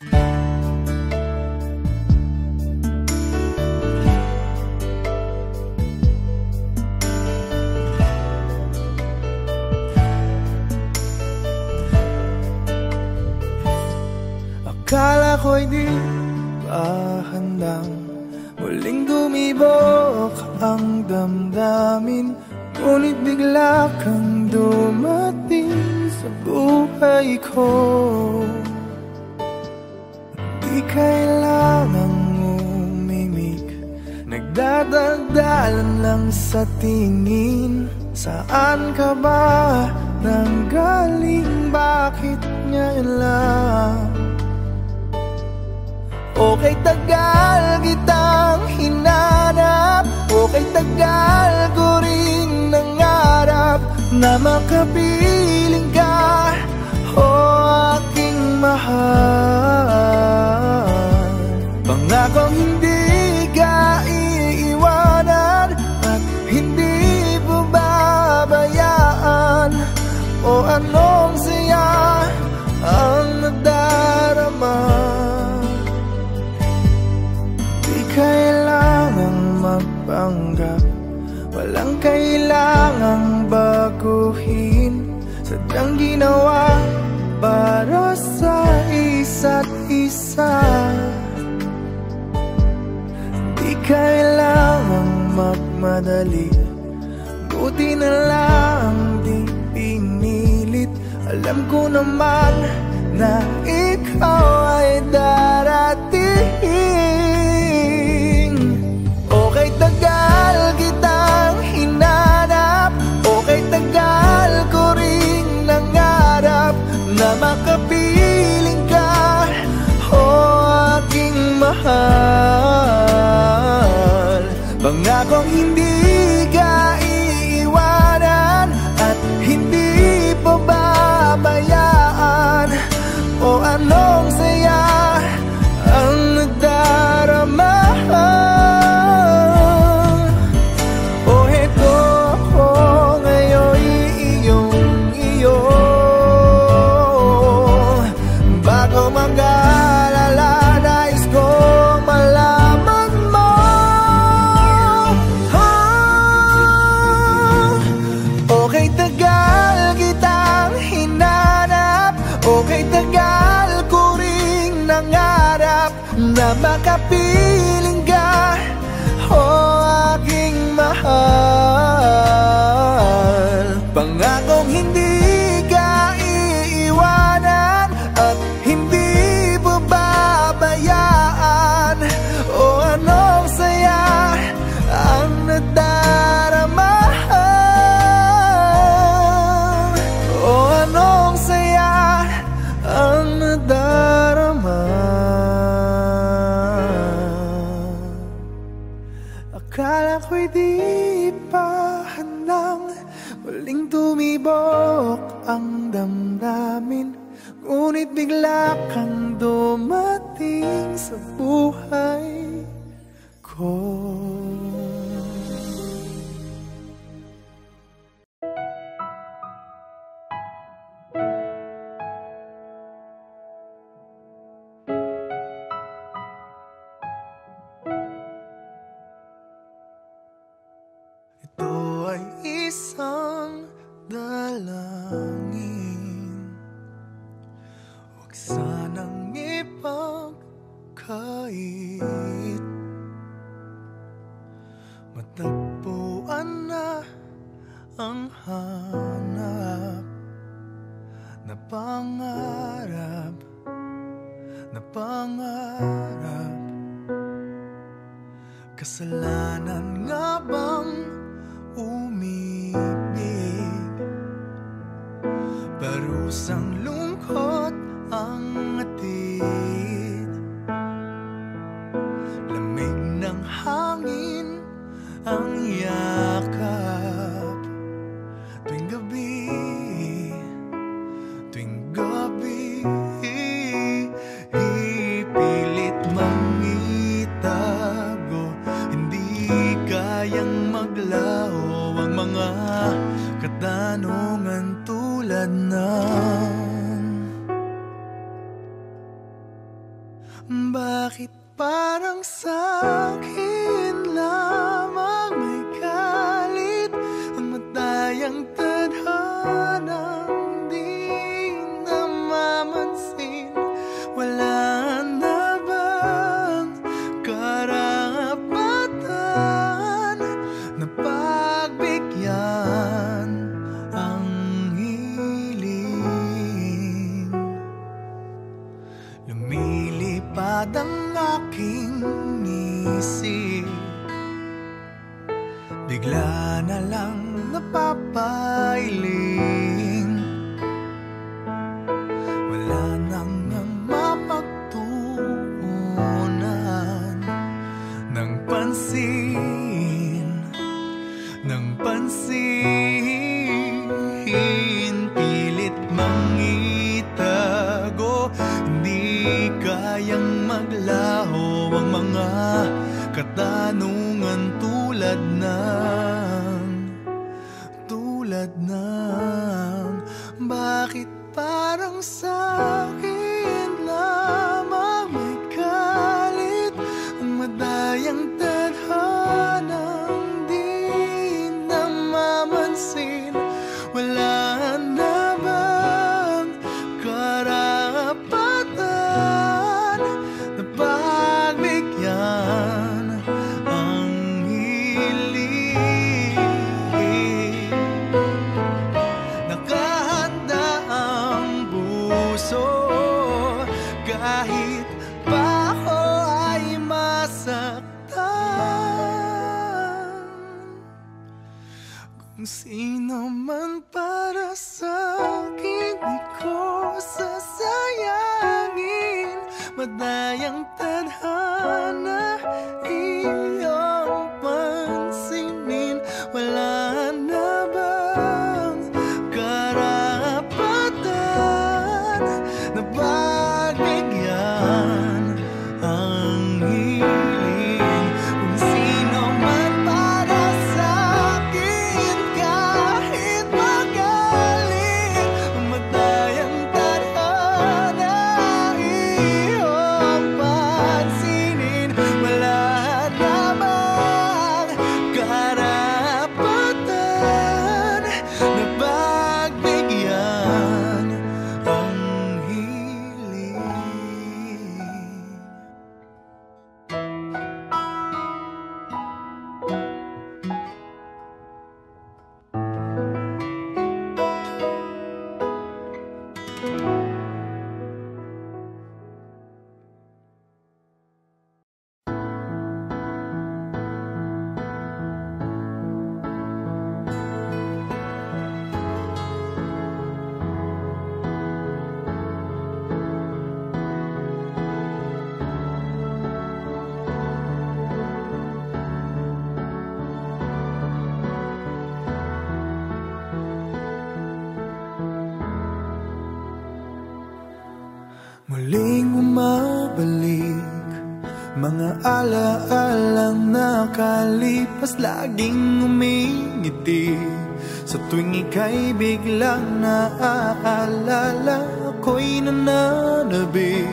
Akala ko'y di pa handang Muling dumibok ang damdamin? Ngunit bigla kang dumating sa buhay ko kailangang umimik. Nagdadagdalan lang sa tingin. Saan ka ba nanggaling? Bakit ngayon lang? Okay tagal kitang hinanap. Okay tagal ko rin nangarap Na makapiling ka. O aking mahal Pangakong hindi ka iiwanan At hindi mo babayaan. O anong siya ang nadarama? Di kailangang magpanggap. Walang kailangang baguhin. Sadyang ginawa para sa isa't isa kailangang magmadali. Buti na lang di pinilit. Alam ko naman na ikaw ay darating. Okay tagal kitang hinanap. Okay tagal ko rin nangarap Na makapiling ka. O aking mahal Pangakong hindi Kasalanan nga bang lang nakalipas Laging umingiti. Sa tuwing ika'y biglang naaalala Ako'y nananabik.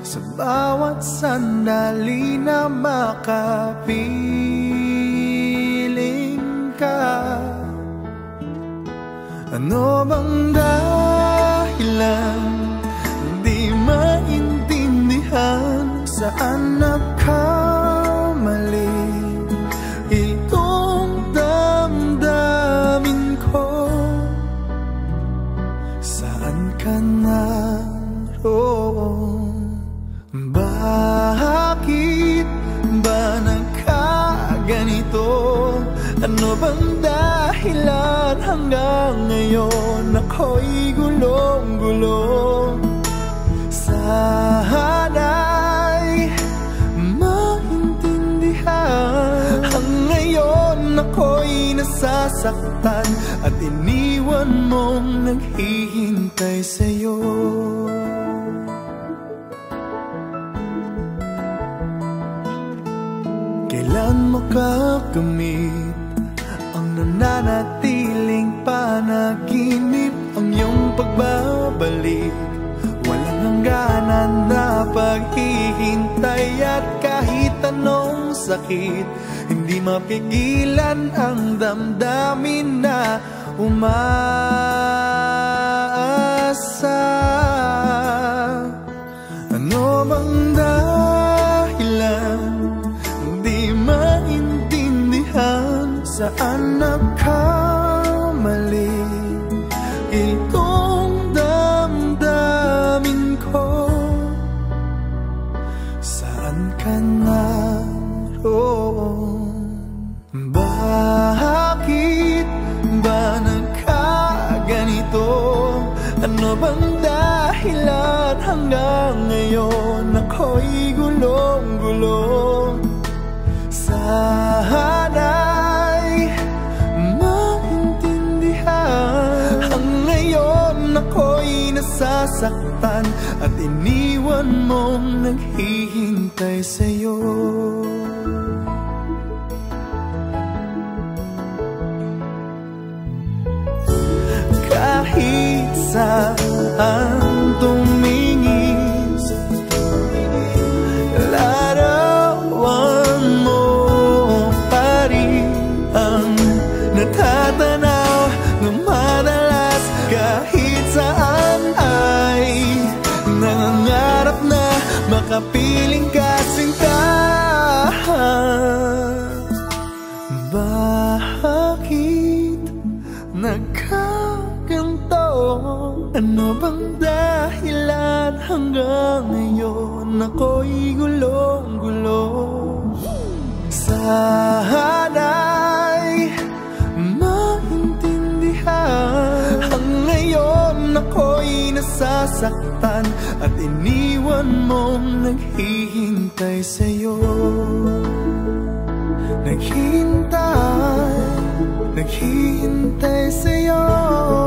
Sa bawat sandali na makapiling ka Ano bang dahilan? ako'y gulong-gulong Sana'y maintindihan. Ang ngayon ako'y nasasaktan At iniwan mong naghihintay sa'yo. Kailan makakamit ang nananatiling panag magbabalik. Walang hangganan na paghihintay At kahit anong sakit Hindi mapigilan ang damdamin na umaasa. Ano mang dahilan Hindi maintindihan Saan nakakalala Ano bang dahilan hanggang ngayon? Ako'y gulong-gulong. Sana'y maintindihan. Ang ngayon ako'y nasasaktan. At iniwan mong naghihintay sa'yo Kahit saan nasasaktan At iniwan mong naghihintay sa'yo. Naghihintay, naghihintay sa'yo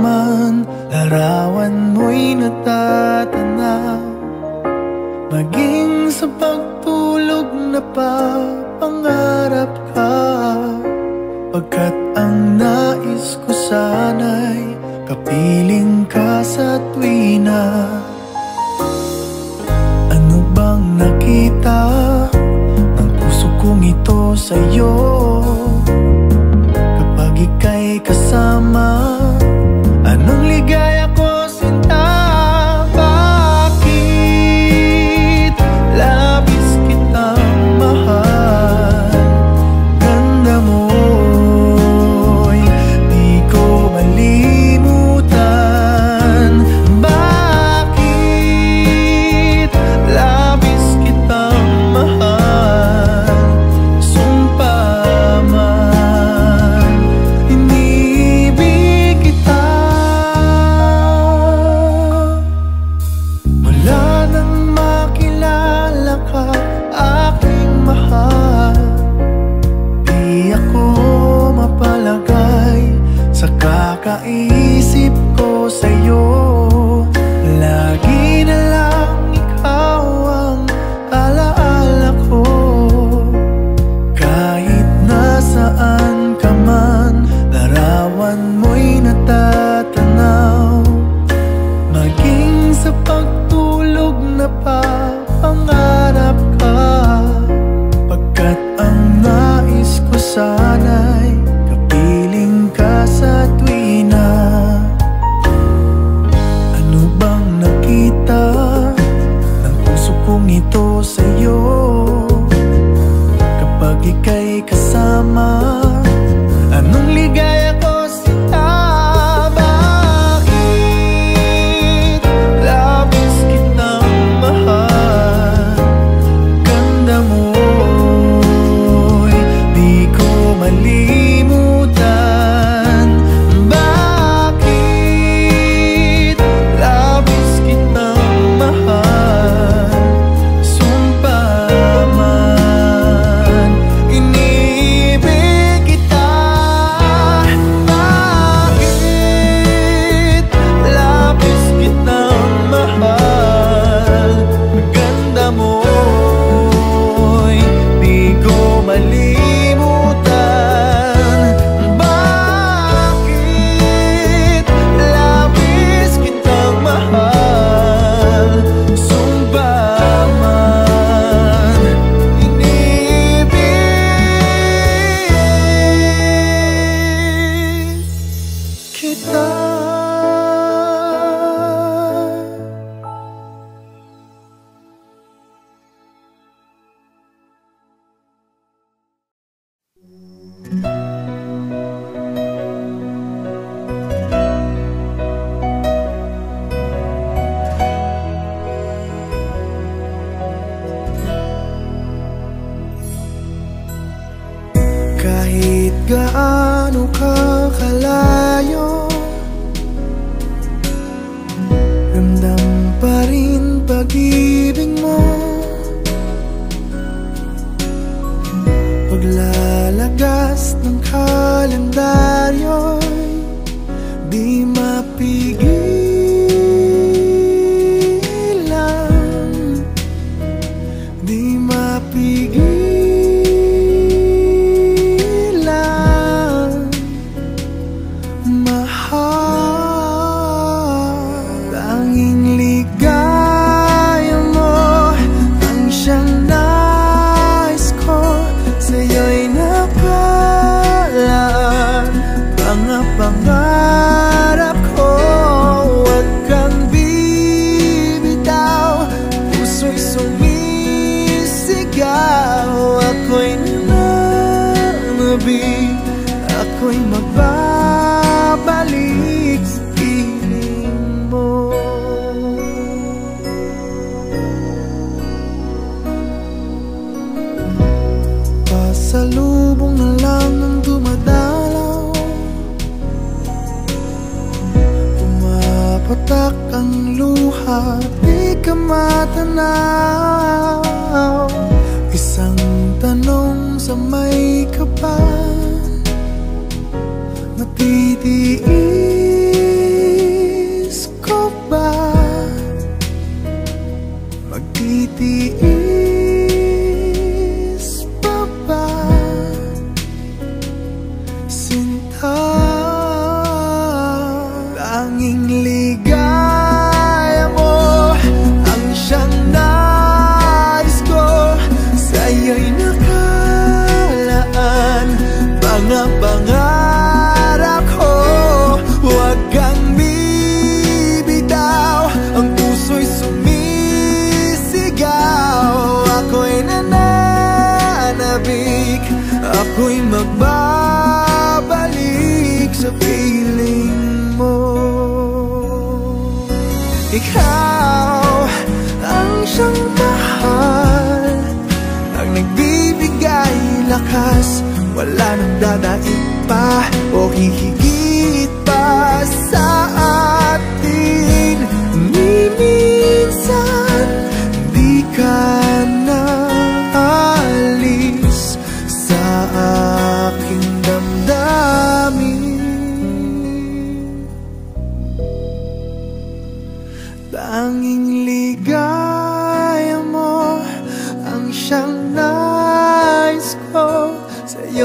nasaan ka man, larawan mo'y natatanaw Maging sa pagtulog na papangarap ka. Pagkat ang nais ko sana'y Kapiling ka sa tuwina Ano bang nakita? Ng puso kong ito sa'yo. Kapag ika'y kasama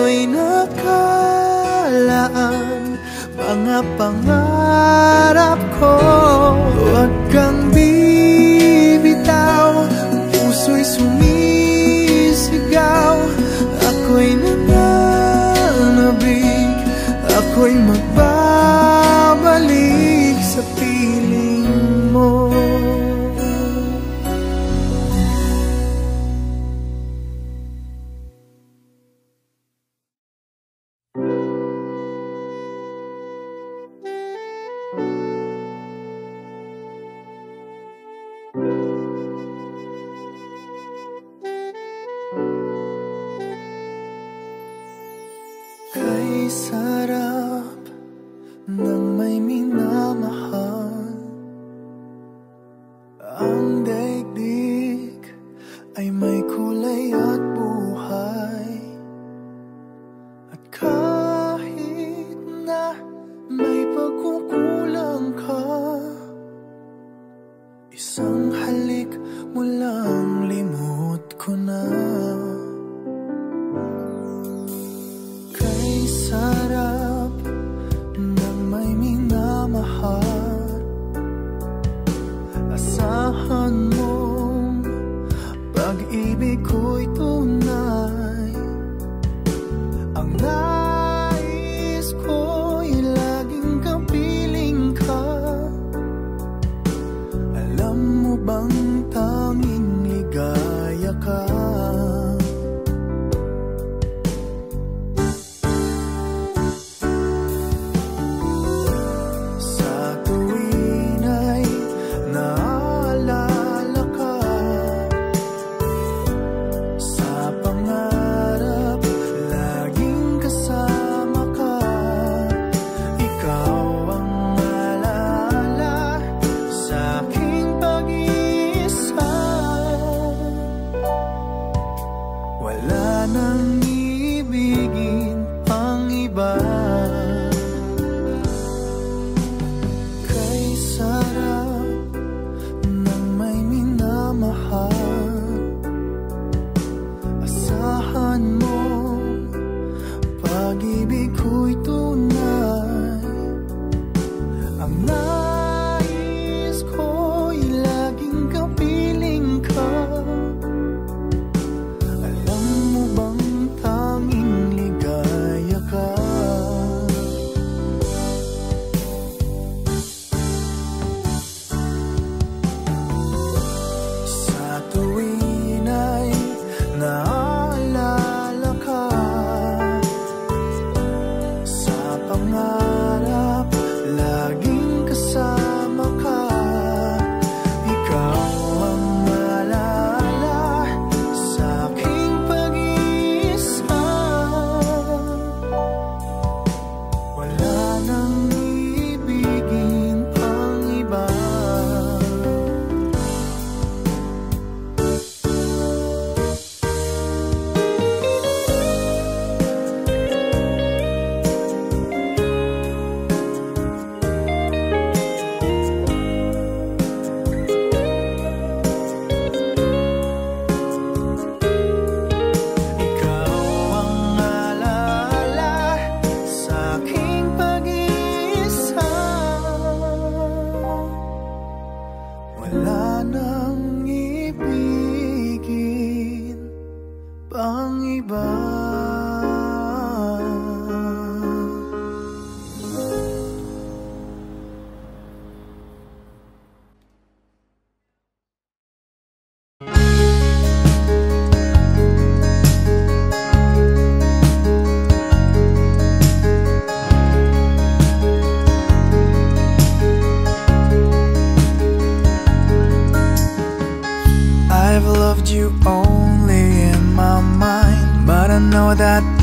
ko'y nakalaan. Mga pangarap ko Huwag kang bibitaw. Ang puso'y sumisigaw. Ako'y nananabig Ako'y mahal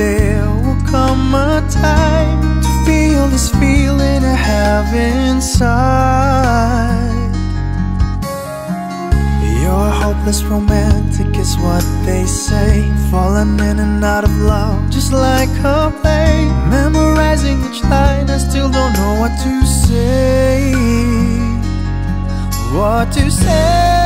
there will come a time to feel this feeling I have inside. You're a hopeless romantic, is what they say. Falling in and out of love, just like a play. Memorizing each line, I still don't know what to say. What to say.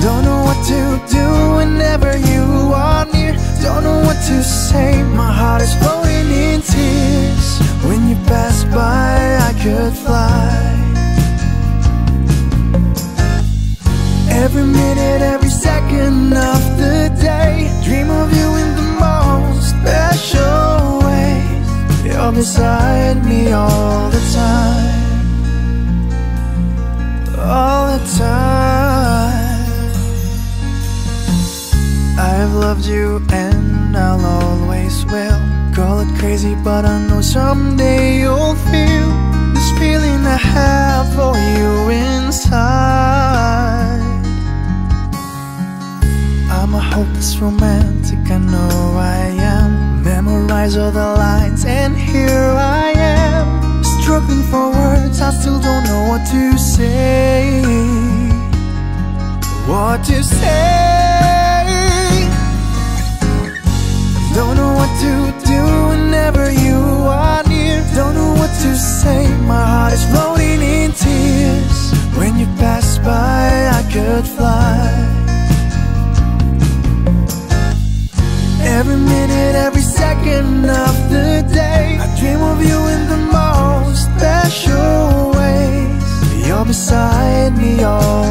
Don't know what to do whenever you are near. Don't know what to say, my heart is floating in tears. When you pass by, I could fly. Every minute, every second of the day, dream of you in the most special ways. You're beside me all the time, all the time. I've loved you and I'll always will. Call it crazy but I know someday you'll feel This feeling I have for you inside. I'm a hopeless romantic, I know I am. Memorize all the lines and here I am. Struggling for words, I still don't know what to say. What to say? Don't know what to do whenever you are near. Don't know what to say, my heart is floating in tears. When you pass by, I could fly. Every minute, every second of the day I dream of you in the most special ways. You're beside me always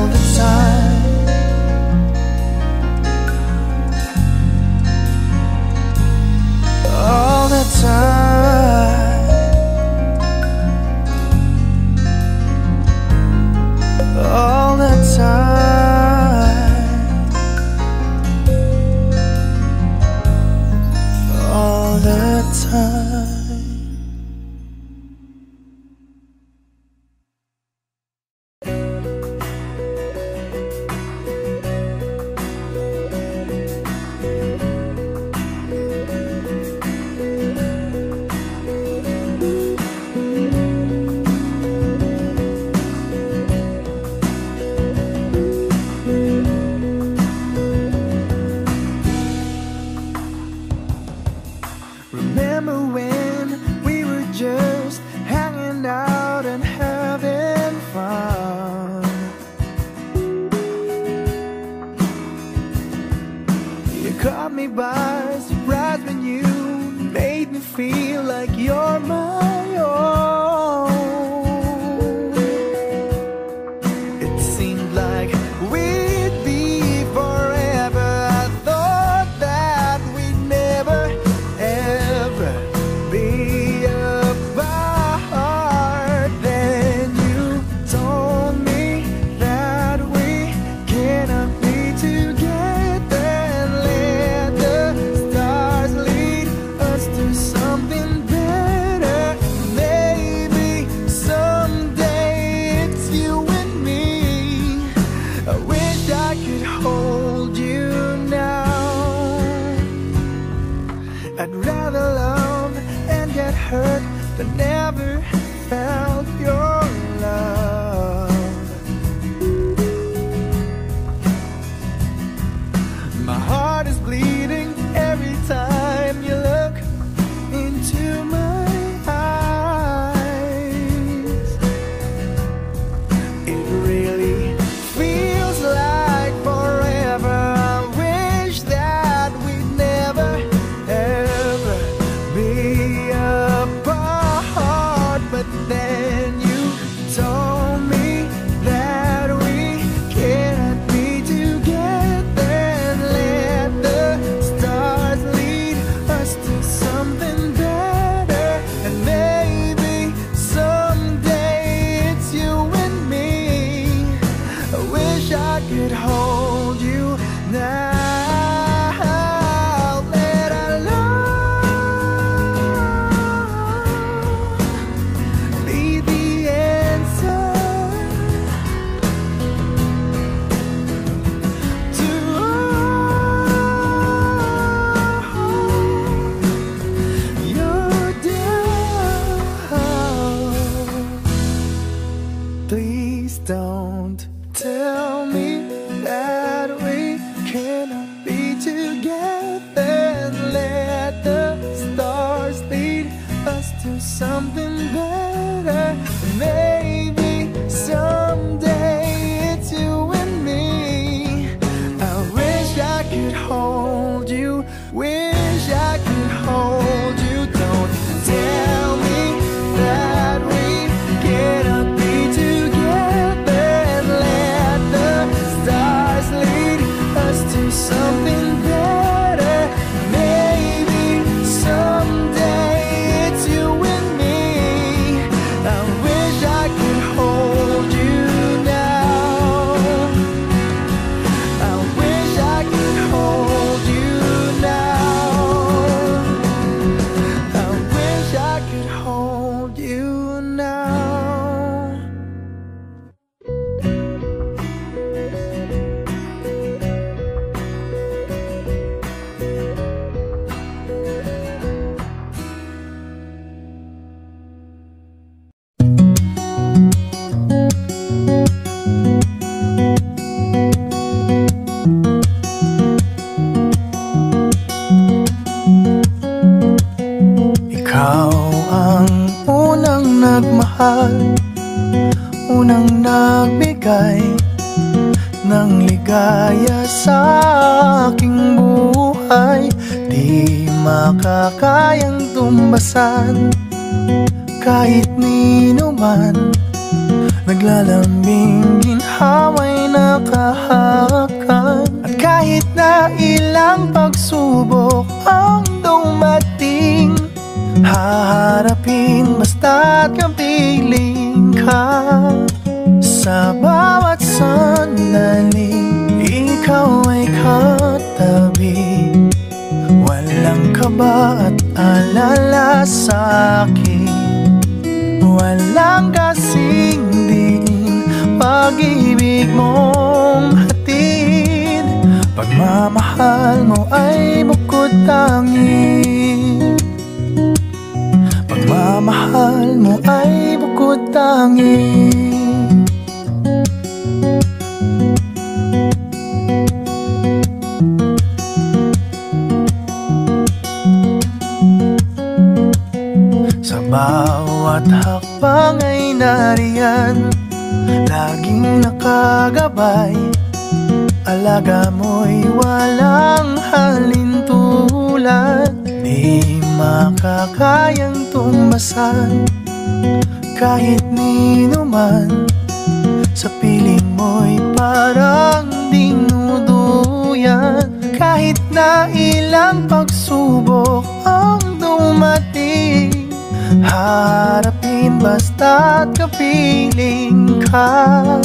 Harapin basta't kapiling ka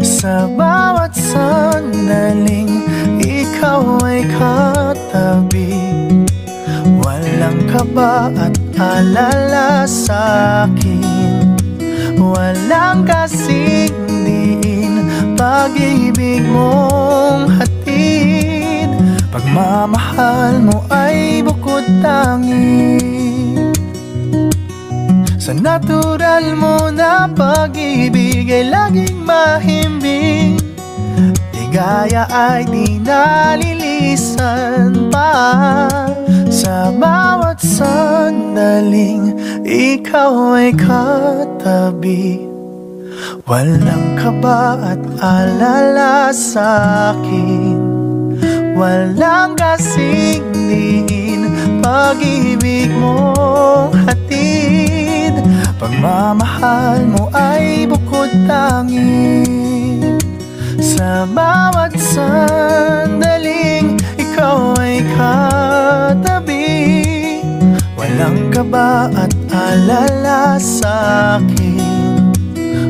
Sa bawat sandaling ikaw ay katabi. Walang kaba at alala sa akin. Walang kasing diin Pag-ibig mong hatid. Pagmamahal mo ay bukod tangin Sa natural mo na pag-ibig ay laging mahimbing. Ligaya ay di nalilisan pa. Sa bawat sandaling ikaw ay katabi. Walang kaba at alala sa akin. Walang kasing diin Pag-ibig mong hatid Pagmamahal mo ay bukod tangin sa bawat sandaling ikaw ay katabi. Walang kaba at alala sa akin.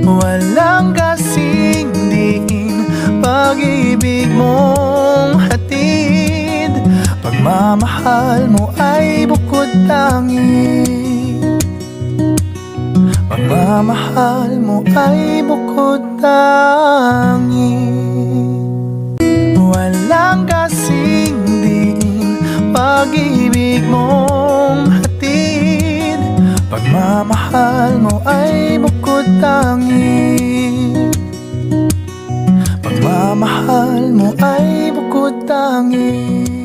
Walang kasing diin Pag-ibig mong hatid. Pagmamahal mo ay bukod tangin Pagmamahal mo ay bukod tangin Walang kasing diin Pag-ibig mong hatid. Pagmamahal mo ay bukod tangin Pagmamahal mo ay bukod tangin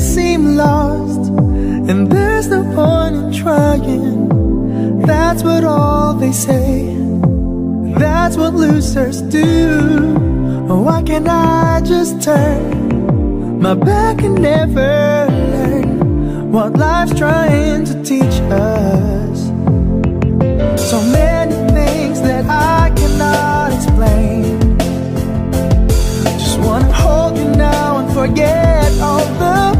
Seemed lost, and there's no point in trying. That's what all they say. That's what losers do. Oh, why can't I just turn my back and never learn what life's trying to teach us? So many things that I cannot explain. Just wanna hold you now and forget all the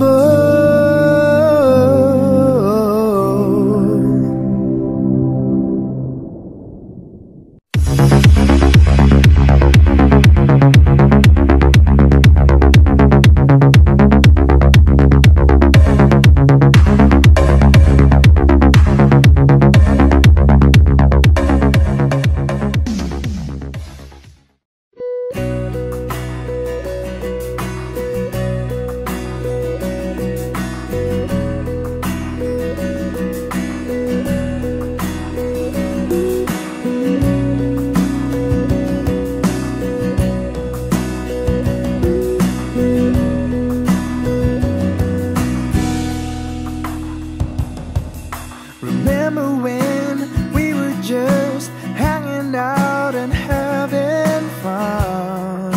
But. remember when we were just hanging out and having fun.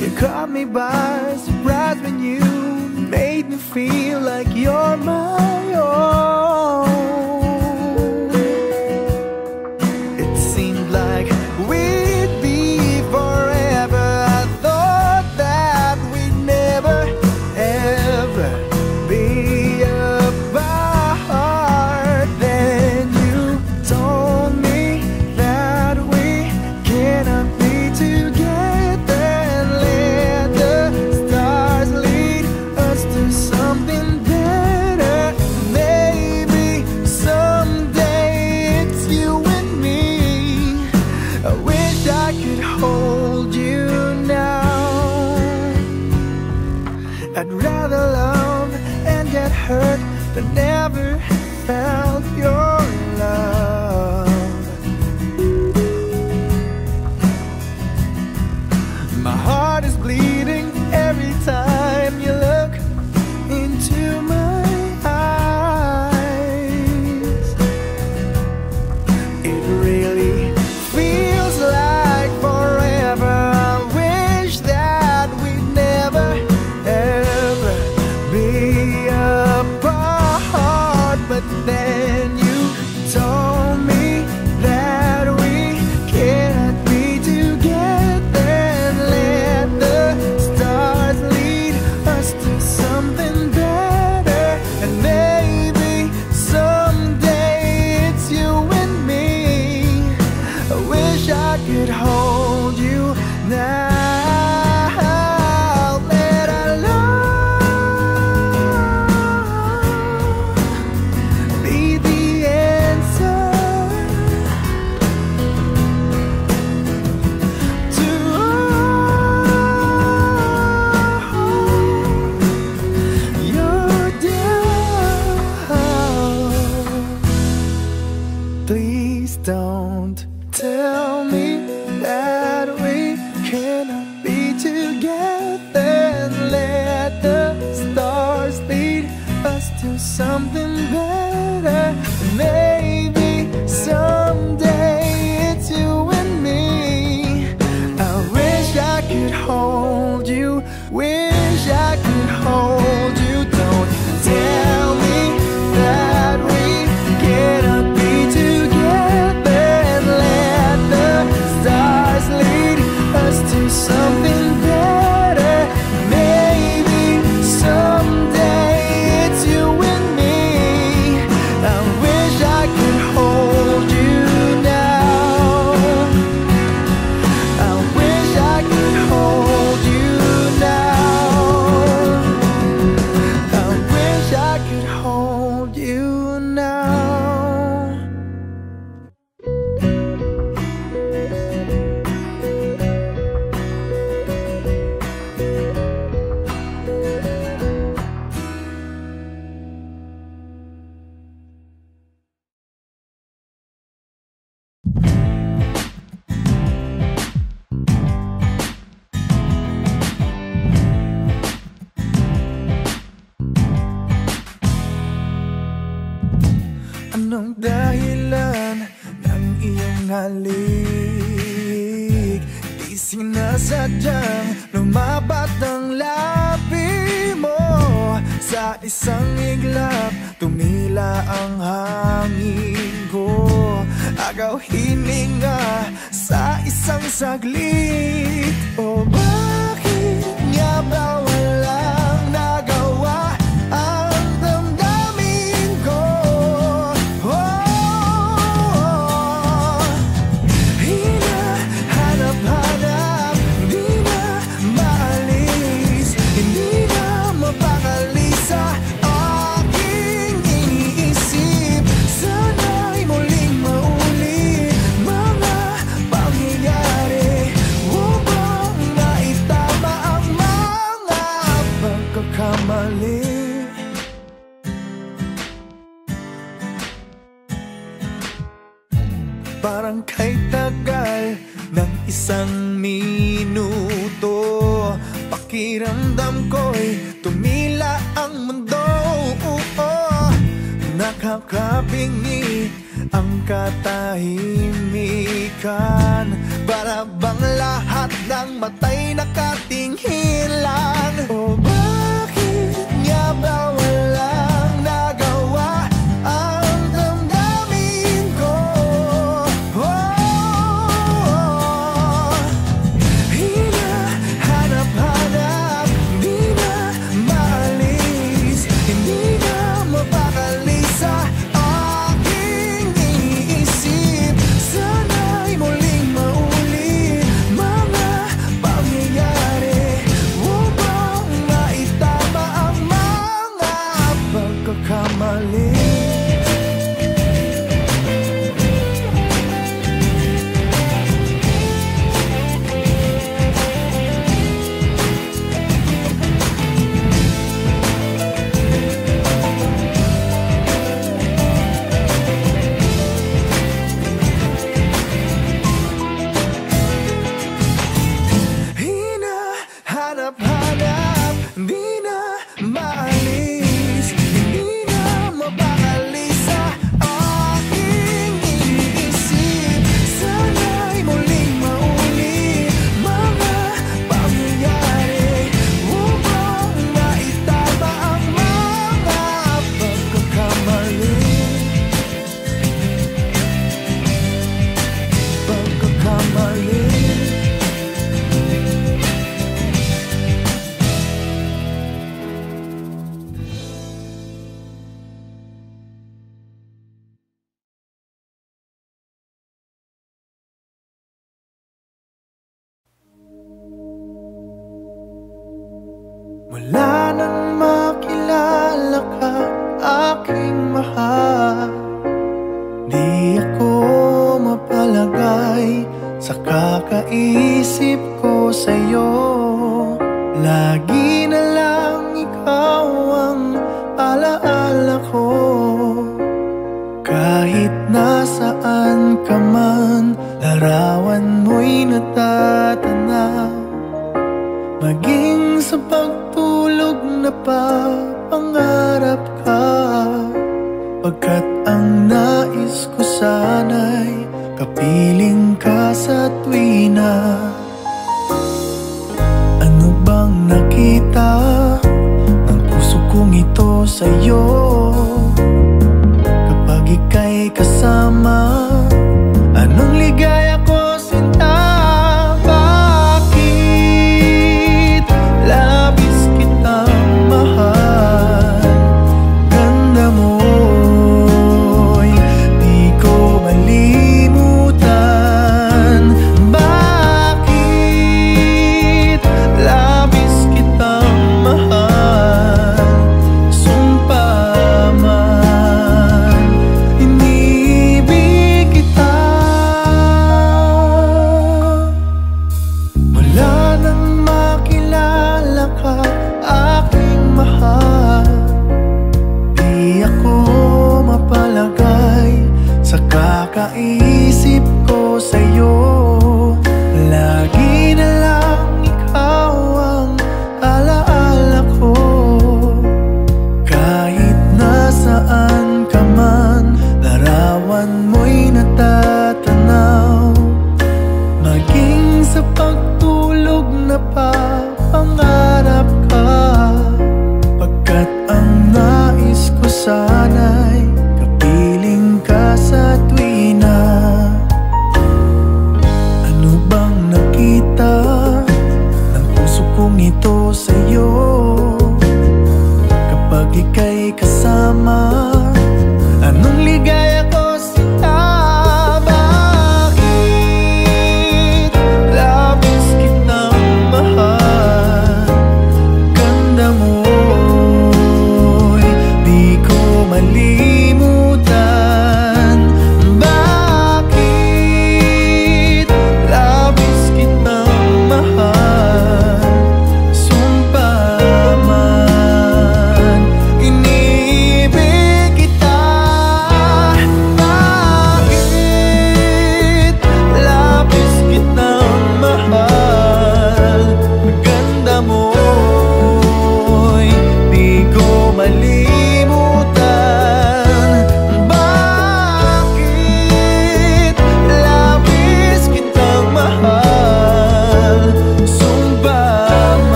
You caught me by surprise when you made me feel like you're mine.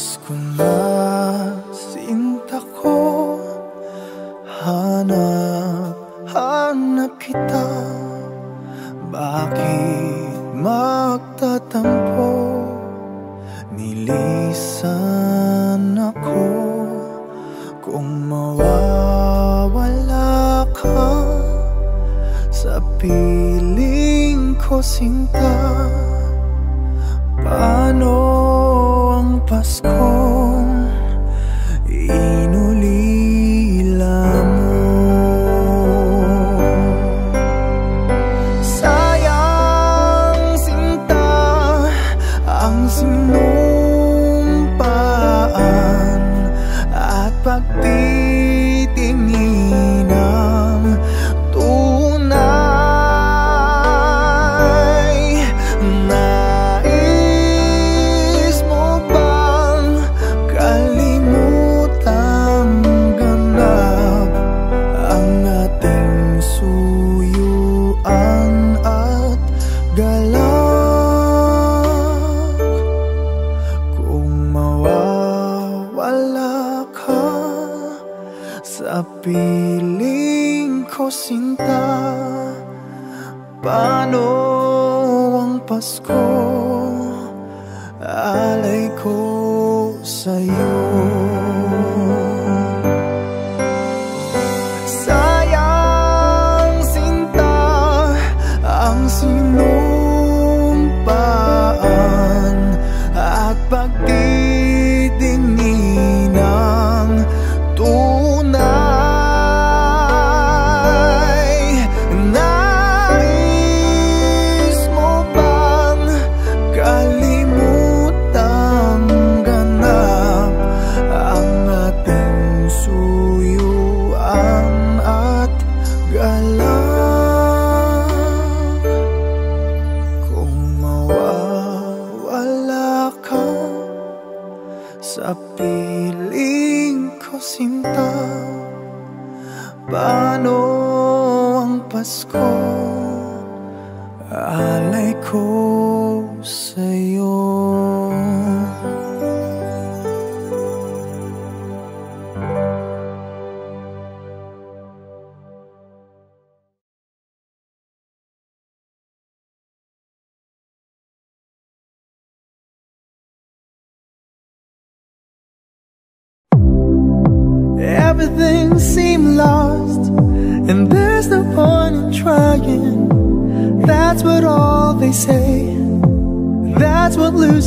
Vasco.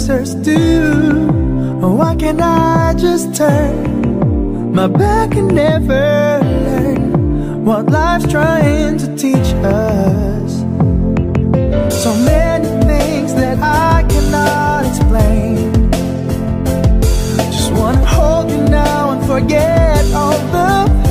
answers to. Oh, why can't I just turn my back and never learn What life's trying to teach us? So many things that I cannot explain. Just wanna hold you now and forget all the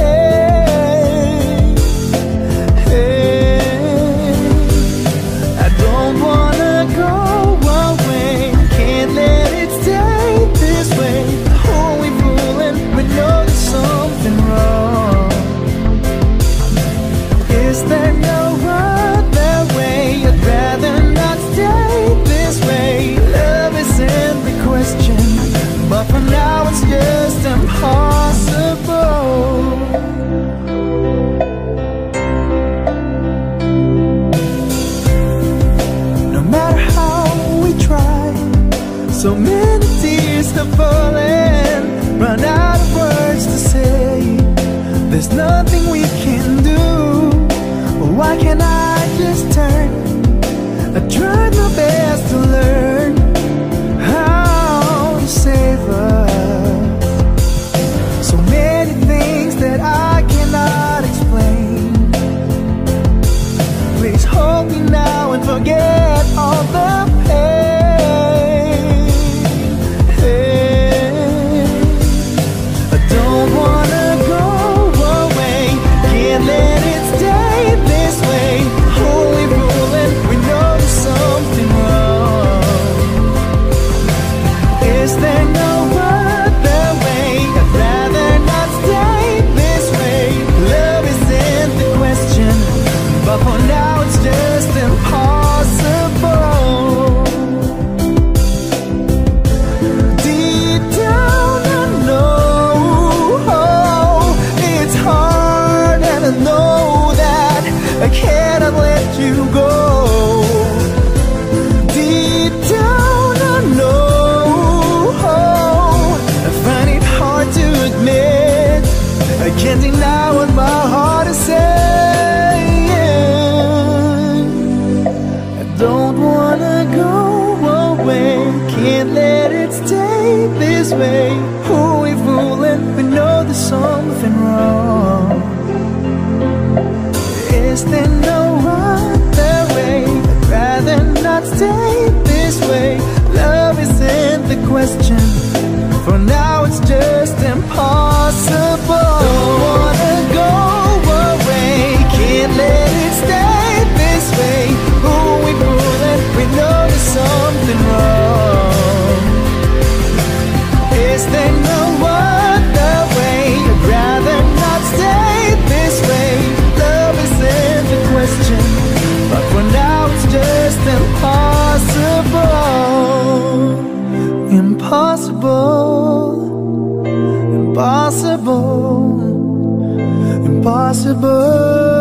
impossible.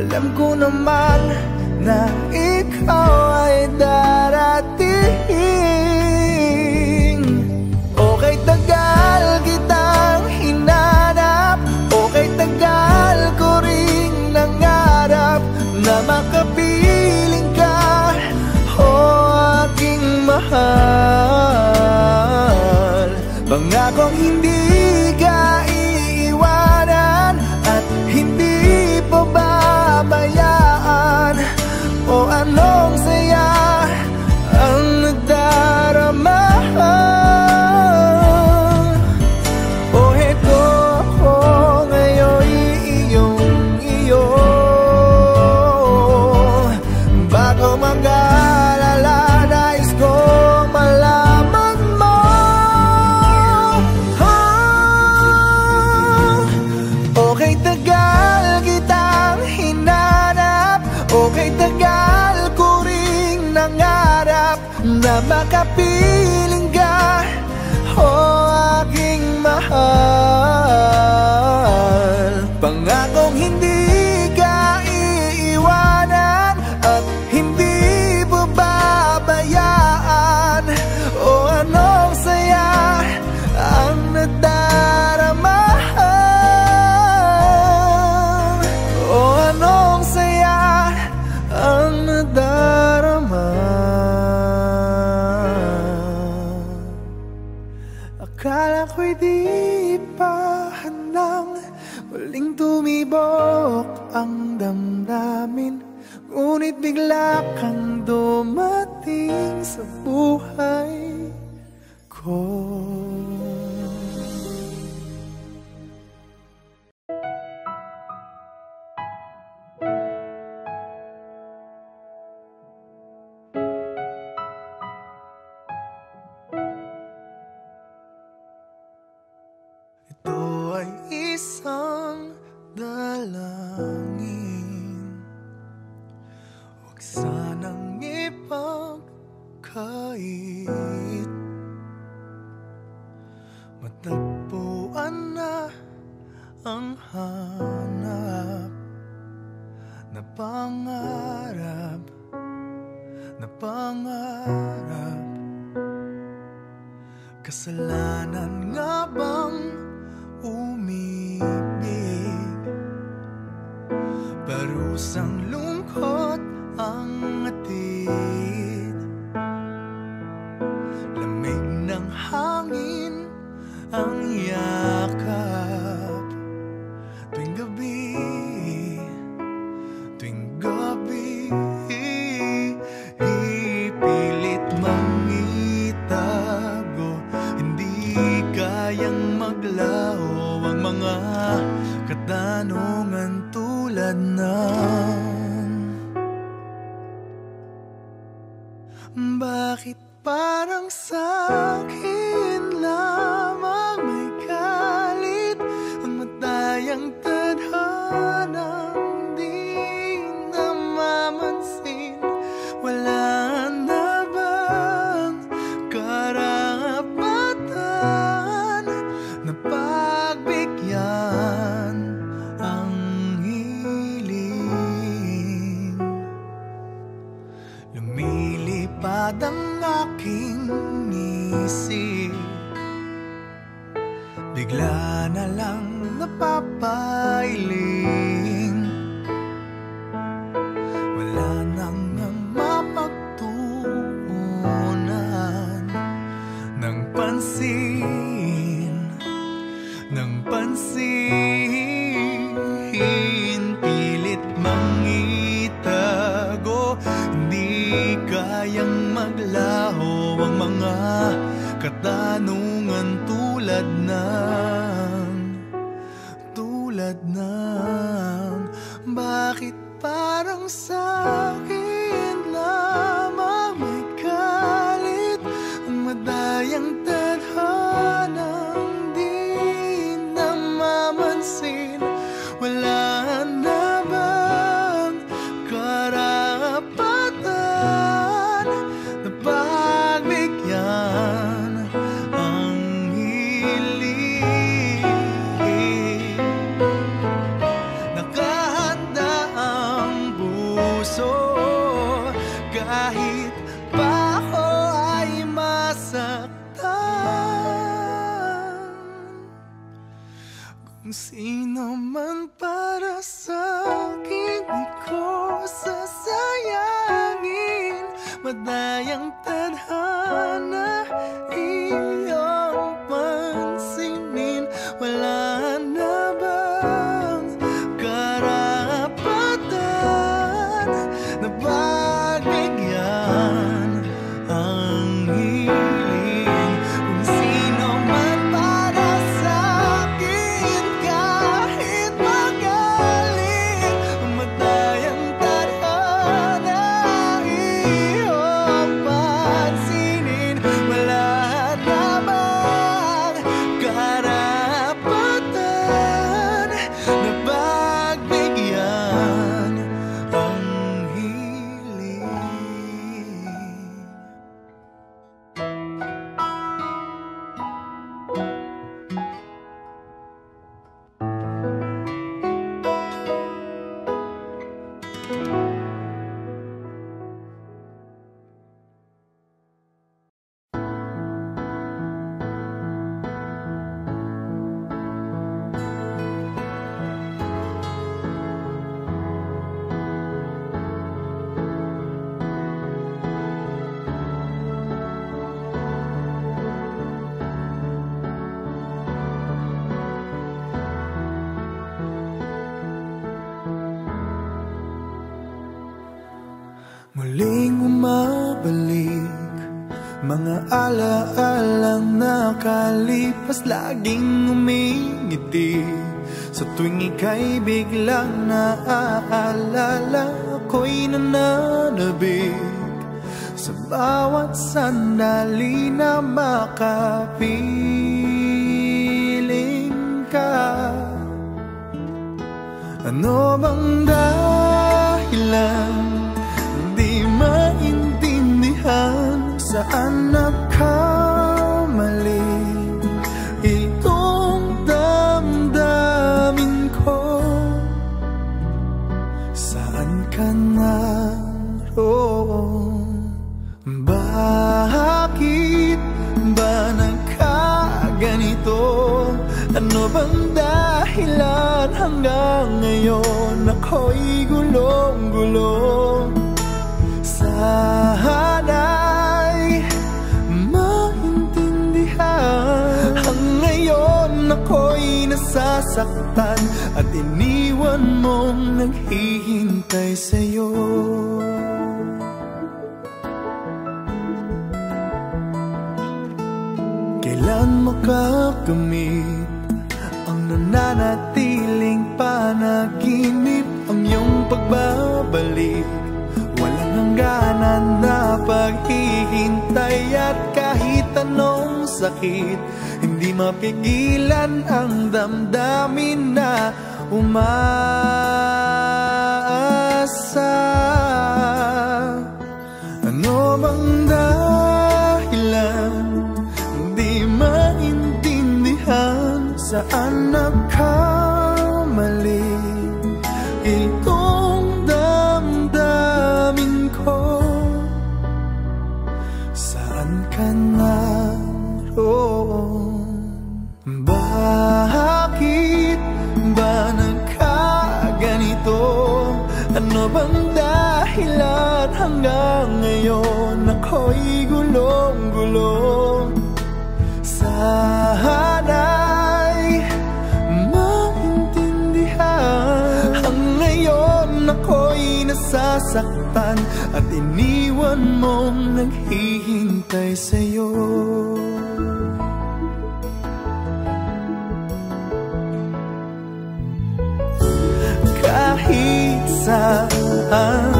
Alam ko naman na ikaw ay darating. Okay tagal kitang hinanap. Okay tagal ko rin nangarap Na makapiling ka. O oh, aking mahal Pangakong hindi naglaho ang mga katanungan tulad ng tulad ng bakit parang sa nakalipas laging umingiti. Sa tuwing ika'y biglang naaalala Ako'y nananabig Sa bawat sandali na makapiling ka. Ano bang dahilan Ako'y gulong-gulong Sana'y maintindihan. Ang ngayon ako'y nasasaktan At iniwan mong naghihintay sa'yo. Kailan makakamit paghihintay At kahit anong sakit Hindi mapigilan ang damdamin na umaasa. Ano bang dahilan Di maintindihan Saan nagkamali nasasaktan At iniwan mong naghihintay sa'yo. Kahit saan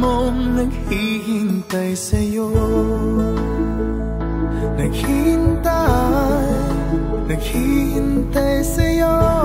mong naghihintay sa'yo. Naghihintay, naghihintay sa'yo